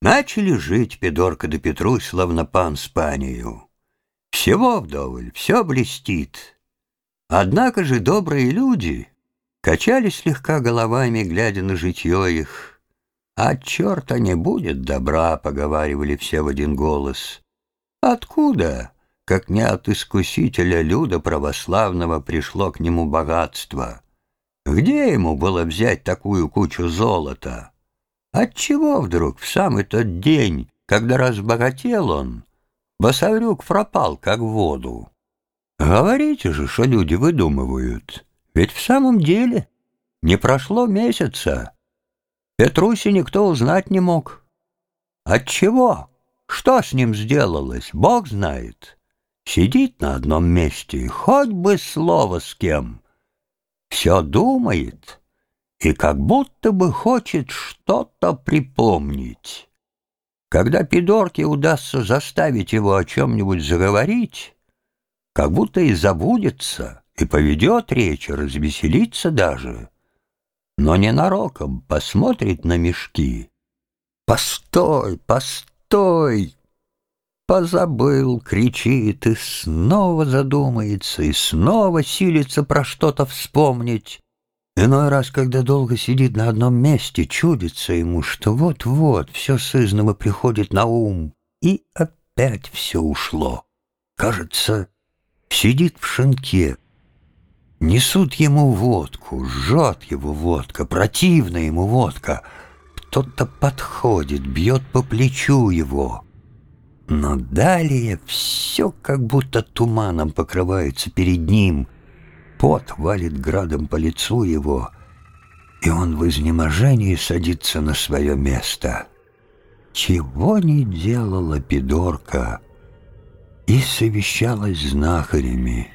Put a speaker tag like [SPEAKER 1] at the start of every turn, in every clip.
[SPEAKER 1] Начали жить Педорка да Петрусь, словно пан с панию. Всего вдоволь, все блестит. Однако же добрые люди качали слегка головами, глядя на житье их. «От черта не будет добра», — поговаривали все в один голос. «Откуда, как не от искусителя люда православного, пришло к нему богатство? Где ему было взять такую кучу золота?» Отчего вдруг в самый тот день, когда разбогател он, Басаврюк пропал, как в воду? Говорите же, что люди выдумывают. Ведь в самом деле не прошло месяца. Петруси никто узнать не мог. Отчего? Что с ним сделалось, Бог знает. Сидит на одном месте, хоть бы слово с кем. Все думает, и как будто бы хочет что-то припомнить. Когда Пидорке удастся заставить его о чем-нибудь заговорить, как будто и забудется, и поведет речь, развеселится даже, но ненароком посмотрит на мешки. «Постой, постой!» Позабыл, кричит и снова задумается, и снова силится про что-то вспомнить. Иной раз, когда долго сидит на одном месте, чудится ему, что вот-вот все сызново приходит на ум, и опять все ушло. Кажется, сидит в шинке. Несут ему водку, жжет его водка, противна ему водка. Кто-то подходит, бьет по плечу его. Но далее все как будто туманом покрывается перед ним — Пот валит градом по лицу его, и он в изнеможении садится на свое место. Чего не делала Пидорка, и совещалась знахарями,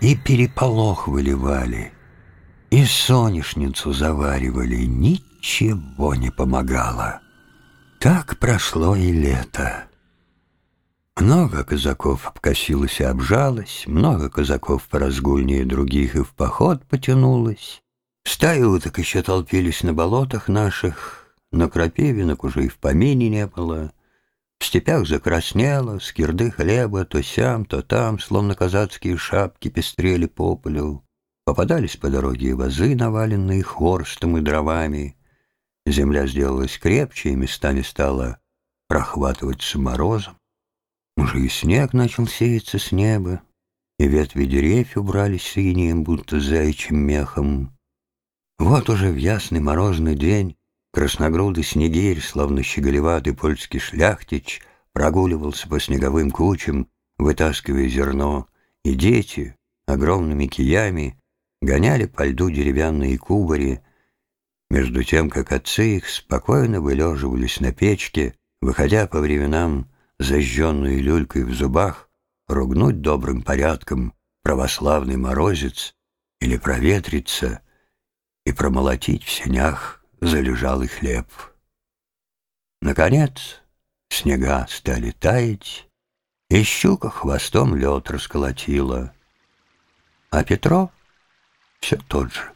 [SPEAKER 1] и переполох выливали, и соняшницу заваривали, ничего не помогало. Так прошло и лето. Много казаков обкосилось и обжалось, много казаков поразгульнее других и в поход потянулось. Стаи уток еще толпились на болотах наших, но крапивинок уже и в помине не было. В степях закраснело, скирды хлеба то сям, то там, словно казацкие шапки, пестрели по полю. Попадались по дороге и вазы, наваленные хворстом и дровами. Земля сделалась крепче и местами стала прохватываться морозом. Уже и снег начал сеяться с неба, и ветви деревьев убрались синим, будто заячьим мехом. Вот уже в ясный морозный день красногрудый снегирь, словно щеголеватый польский шляхтич, прогуливался по снеговым кучам, вытаскивая зерно, и дети огромными киями гоняли по льду деревянные кубари, между тем, как отцы их спокойно вылеживались на печке, выходя по временам зажженную люлькой в зубах, ругнуть добрым порядком православный морозец или проветриться и промолотить в сенях залежалый хлеб. Наконец снега стали таять, и щука хвостом лед расколотила. А Петро все тот же.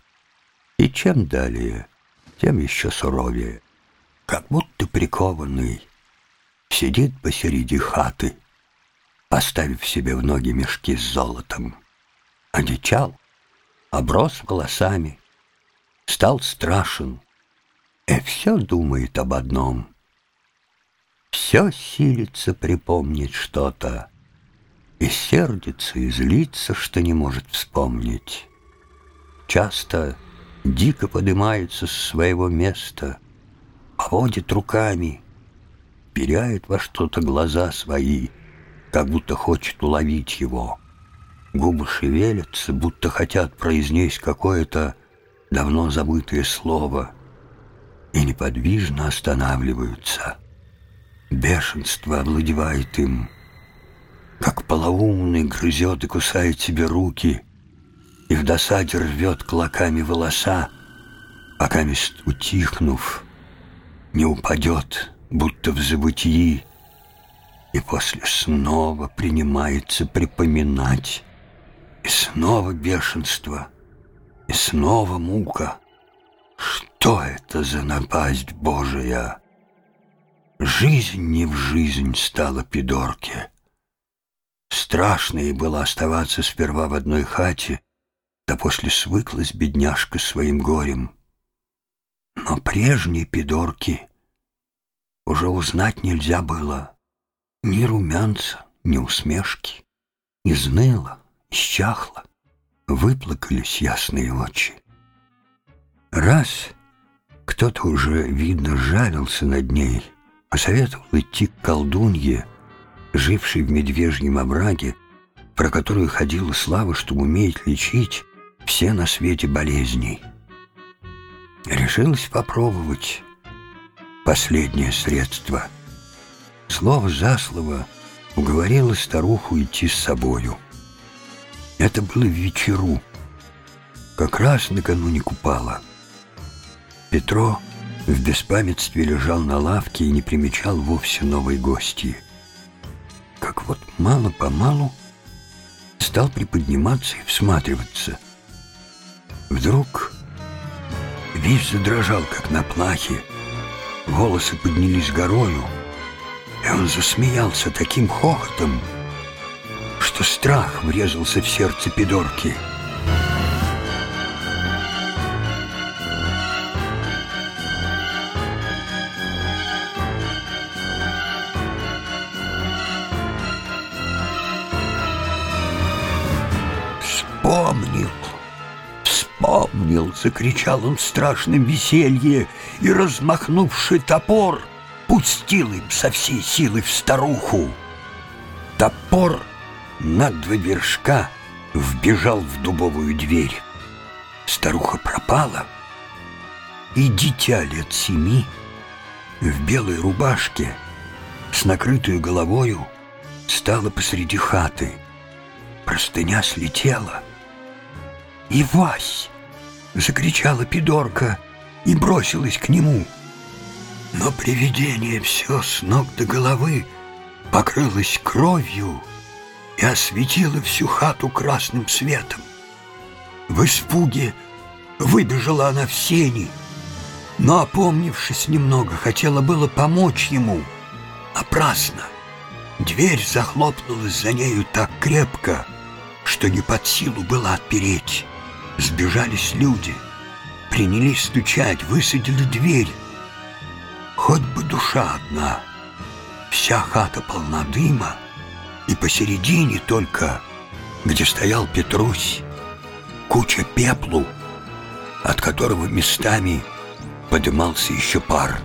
[SPEAKER 1] И чем далее, тем еще суровее, как будто прикованный сидит посреди хаты, поставив себе в ноги мешки с золотом. Одичал, оброс волосами, стал страшен, и все думает об одном. Все силится припомнить что-то, и сердится, и злится, что не может вспомнить. Часто дико поднимается с своего места, поводит руками — вперяет во что-то глаза свои, как будто хочет уловить его. Губы шевелятся, будто хотят произнести какое-то давно забытое слово, и неподвижно останавливаются. Бешенство овладевает им, как полоумный грызет и кусает себе руки, и в досаде рвет клоками волоса, пока мест утихнув, не упадет будто в забытии, и после снова принимается припоминать, и снова бешенство, и снова мука. Что это за напасть Божия? Жизнь не в жизнь стала Пидорке. Страшно ей было оставаться сперва в одной хате, да после свыклась бедняжка своим горем. Но прежние Пидорки уже узнать нельзя было ни румянца, ни усмешки. Изныло, исчахло, выплакались ясные очи. Раз кто-то уже, видно, жалился над ней, посоветовал идти к колдунье, жившей в медвежьем овраге, про которую ходила слава, что умеет лечить все на свете болезней. Решилась попробовать последнее средство. Слово за слово уговорила старуху идти с собою. Это было в вечеру, как раз накануне купала. Петро в беспамятстве лежал на лавке и не примечал вовсе новой гости. Как вот мало-помалу стал приподниматься и всматриваться. Вдруг весь задрожал, как на плахе, волосы поднялись горою, и он засмеялся таким хохотом, что страх врезался в сердце Пидорки. Вспомнил, закричал он в страшном веселье и, размахнувший топор, пустил им со всей силы в старуху. Топор на два вершка вбежал в дубовую дверь. Старуха пропала, и дитя лет семи в белой рубашке с накрытую головою стало посреди хаты. Простыня слетела. «И Вась!» — закричала Пидорка и бросилась к нему. Но привидение все с ног до головы покрылось кровью, и осветила всю хату красным светом. В испуге выбежала она в сени, но, опомнившись немного, хотела было помочь ему. Напрасно. Дверь захлопнулась за нею так крепко, что не под силу было отпереть. Сбежались люди, принялись стучать, высадили дверь. Хоть бы душа одна, вся хата полна дыма, и посередине только, где стоял Петрусь, куча пеплу, от которого местами подымался еще пар.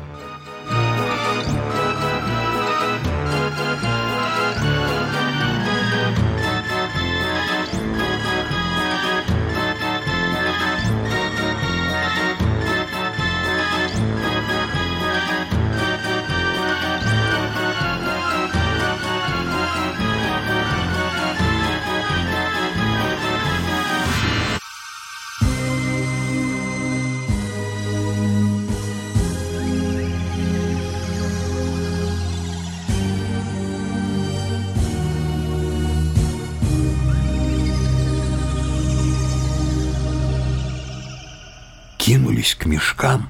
[SPEAKER 1] Кинулись к мешкам.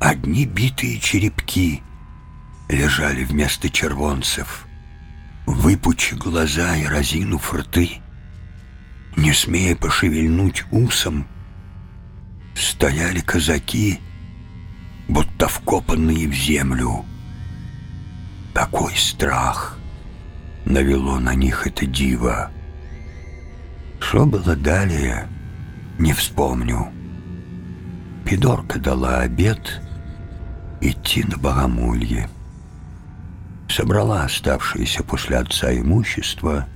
[SPEAKER 1] Одни битые черепки лежали вместо червонцев. Выпучи глаза и разинув рты, не смея пошевельнуть усом, стояли казаки, будто вкопанные в землю. Такой страх навело на них это диво. Что было далее, не вспомню. Пидорка дала обед идти на богомолье. Собрала оставшееся после отца имущество,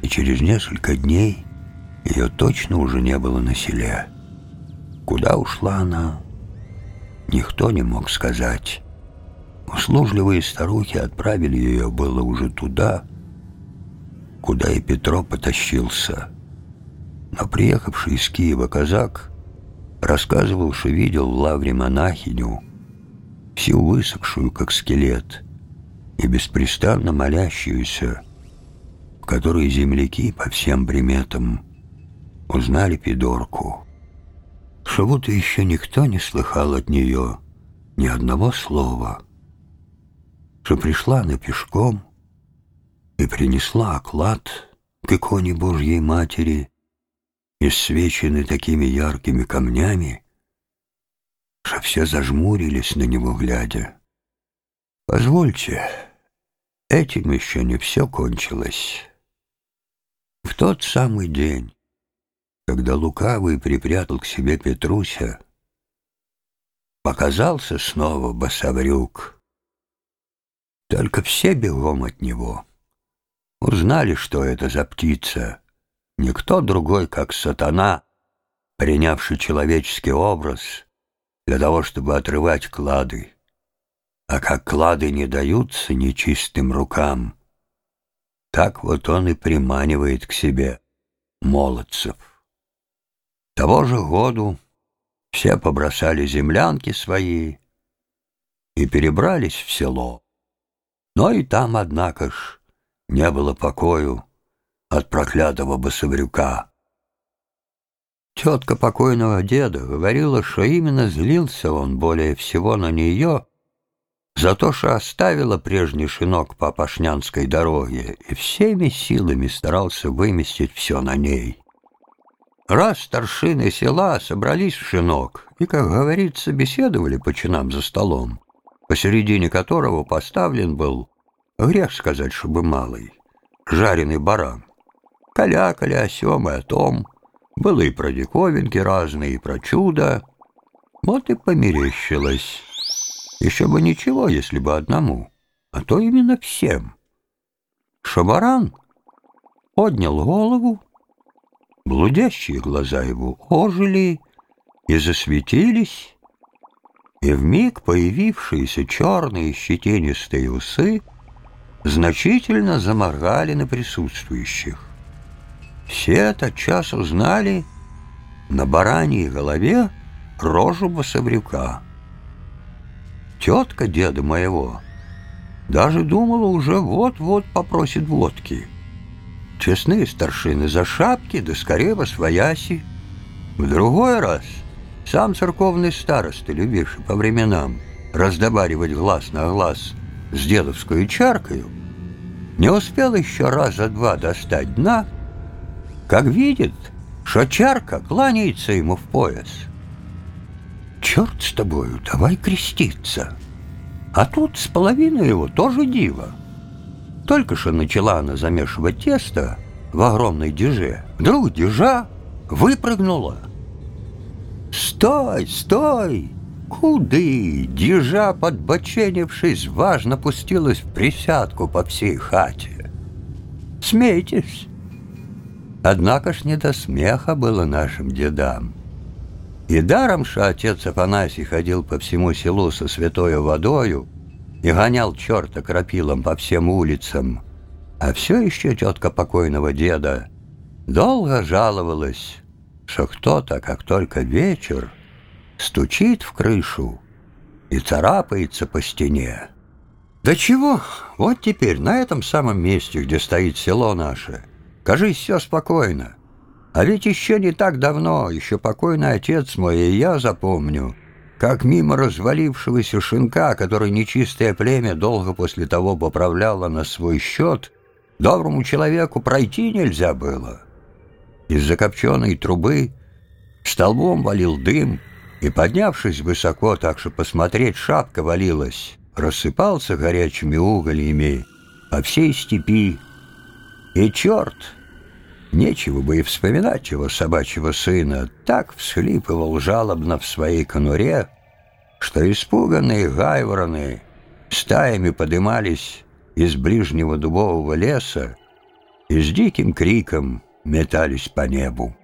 [SPEAKER 1] и через несколько дней ее точно уже не было на селе. Куда ушла она, никто не мог сказать. Услужливые старухи отправили ее было уже туда, куда и Петро потащился. Но приехавший из Киева казак Рассказывал, что видел в лавре монахиню, всю высохшую, как скелет, и беспрестанно молящуюся, в которой земляки по всем приметам узнали Пидорку. Что будто еще никто не слыхал от нее ни одного слова, что пришла она пешком и принесла оклад к иконе Божьей Матери, исвеченный такими яркими камнями, что все зажмурились на него, глядя. Позвольте, этим еще не все кончилось. В тот самый день, когда лукавый припрятал к себе Петруся, показался снова босоврюк. Только все бегом от него. Узнали, что это за птица. Никто другой, как сатана, принявший человеческий образ для того, чтобы отрывать клады. А как клады не даются нечистым рукам, так вот он и приманивает к себе молодцев. Того же году все побросали землянки свои и перебрались в село. Но и там, однако ж, не было покою от проклятого босоврюка. Тетка покойного деда говорила, что именно злился он более всего на нее за то, что оставила прежний шинок по Пашнянской дороге и всеми силами старался выместить все на ней. Раз старшины села собрались в шинок и, как говорится, беседовали по чинам за столом, посередине которого поставлен был, грех сказать, чтобы малый, жареный баран. Калякали о сём и о том, было и про диковинки разные, и про чудо. Вот и померещилось. Еще бы ничего, если бы одному, а то именно всем. Шабаран поднял голову, блудящие глаза его ожили и засветились, и вмиг появившиеся черные щетинистые усы значительно заморгали на присутствующих. Все тотчас узнали на бараньей голове рожу бособрюка. Тетка деда моего даже думала уже вот-вот попросит водки. Честные старшины за шапки, да скорее во свояси. В другой раз сам церковный староста, любивший по временам раздобаривать глаз на глаз с дедовской чаркою, не успел еще раза два достать дна, как видит, что чарка кланяется ему в пояс — черт с тобою, давай креститься. А тут с половиной его тоже диво. Только что начала она замешивать тесто в огромной диже. Вдруг дижа выпрыгнула. «Стой, стой! Куды?» Дижа, подбоченившись, важно пустилась в присядку по всей хате. «Смейтесь!» Однако ж не до смеха было нашим дедам. И даром, что отец Афанасий ходил по всему селу со святой водою и гонял черта крапилом по всем улицам, а все еще тетка покойного деда долго жаловалась, что кто-то, как только вечер, стучит в крышу и царапается по стене. Да чего, вот теперь на этом самом месте, где стоит село наше, кажись, все спокойно. А ведь еще не так давно, еще покойный отец мой и я запомню, как мимо развалившегося шинка, который нечистое племя долго после того поправляло на свой счет, доброму человеку пройти нельзя было. Из закопченной трубы столбом валил дым, и, поднявшись высоко, так что посмотреть шапка валилась, рассыпался горячими угольями по всей степи. И черт! Нечего бы и вспоминать его собачьего сына, так всхлипывал жалобно в своей конуре, что испуганные гайвороны стаями подымались из ближнего дубового леса и с диким криком метались по небу.